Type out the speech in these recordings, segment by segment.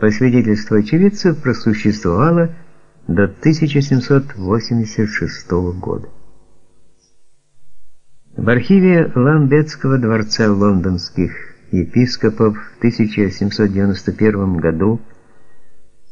по свидетельству очевидцев, просуществовала до 1786 года. В архиве Ламбетского дворца лондонских епископов в 1791 году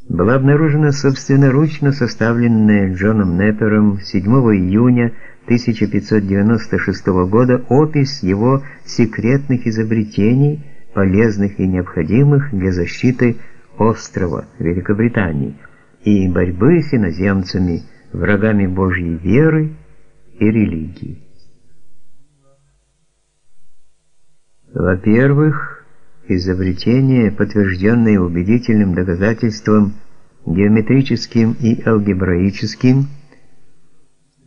была обнаружена собственноручно составленная Джоном Неппером 7 июня 1596 года опись его секретных изобретений, полезных и необходимых для защиты острова Великобритании и борьбы с иноземцами, врагами Божьей веры и религии. Во-первых, изобретение, подтвержденное убедительным доказательством геометрическим и алгебраическим,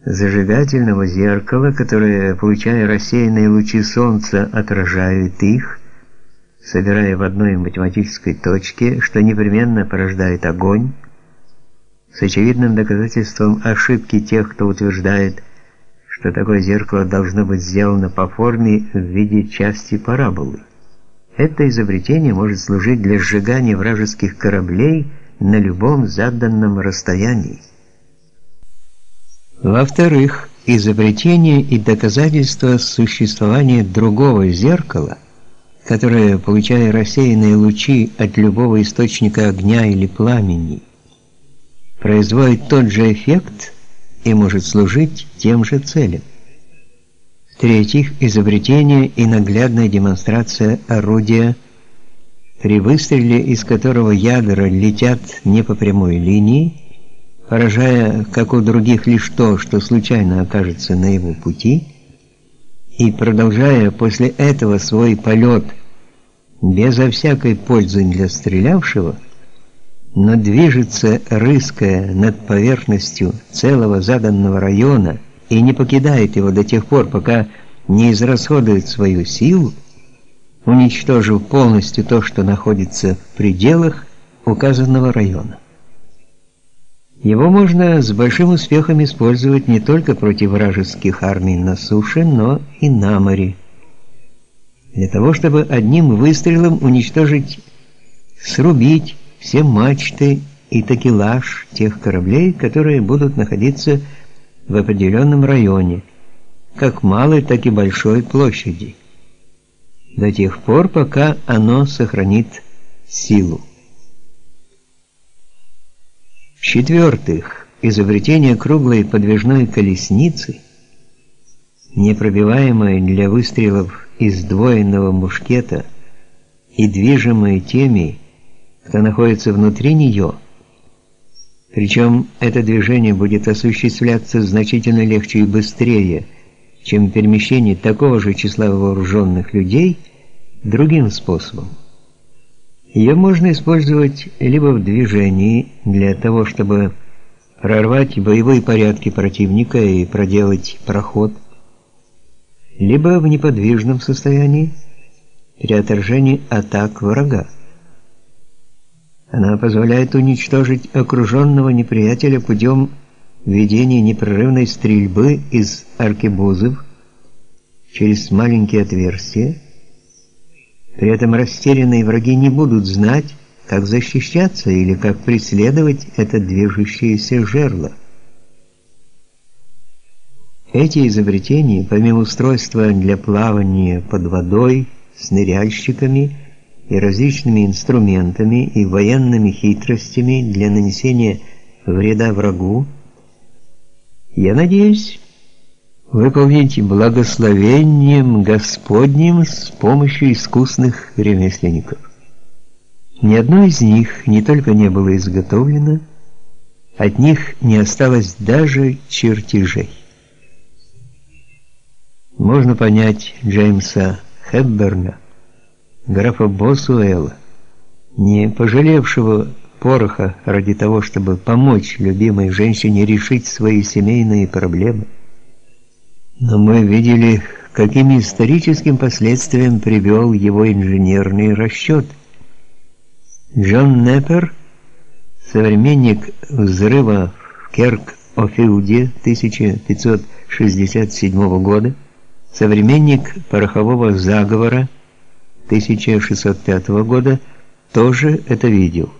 зажигательного зеркала, которое, получая рассеянные лучи солнца, отражает их, собирая в одной математической точке, что непременно порождает огонь, с очевидным доказательством ошибки тех, кто утверждает, что такое зеркало должно быть сделано по форме в виде части параболы. Это изобретение может служить для сжигания вражеских кораблей на любом заданном расстоянии. Во-вторых, изобретение и доказательство существования другого зеркала, которое, получая рассеянные лучи от любого источника огня или пламени, производит тот же эффект и может служить тем же целям. В-третьих, изобретение и наглядная демонстрация орудия, при выстреле из которого ядра летят не по прямой линии, поражая, как у других, лишь то, что случайно окажется на его пути, и продолжая после этого свой полет безо всякой пользы для стрелявшего, но движется, рыская над поверхностью целого заданного района и не покидает его до тех пор, пока не израсходует свою силу, уничтожив полностью то, что находится в пределах указанного района. Его можно с большим успехом использовать не только против вражеских армий на суше, но и на море. Для того, чтобы одним выстрелом уничтожить, срубить все мачты и такелаж тех кораблей, которые будут находиться в определенном районе, как малой, так и большой площади, до тех пор, пока оно сохранит силу. В-четвертых, изобретение круглой подвижной колесницы, непробиваемой для выстрелов из двойного мушкета и движимой теми, кто находится внутри нее, причем это движение будет осуществляться значительно легче и быстрее, чем перемещение такого же числа вооруженных людей другим способом. Ее можно использовать либо в движении для того, чтобы прорвать боевые порядки противника и проделать проход, либо в неподвижном состоянии при отражении атак врага. Она позволяет уничтожить окруженного неприятеля путем ведения непрерывной стрельбы из аркебузов через маленькие отверстия, при этом растерянные враги не будут знать, как защищаться или как преследовать это движущееся жерло. Эти изобретения, помимо устройства для плавания под водой с ныряльщиками и различными инструментами и военными хитростями для нанесения вреда врагу, я надеюсь, выполнить благословением Господним с помощью искусных ремесленников. Ни одно из них не только не было изготовлено, от них не осталось даже чертежей. Можно понять Джеймса Хепберна, графа Босуэлла, не пожалевшего пороха ради того, чтобы помочь любимой женщине решить свои семейные проблемы. Но мы видели, каким историческим последствиям привел его инженерный расчет. Джон Неппер, современник взрыва в Керк-Офилде 1567 года, современник порохового заговора 1605 года, тоже это видел.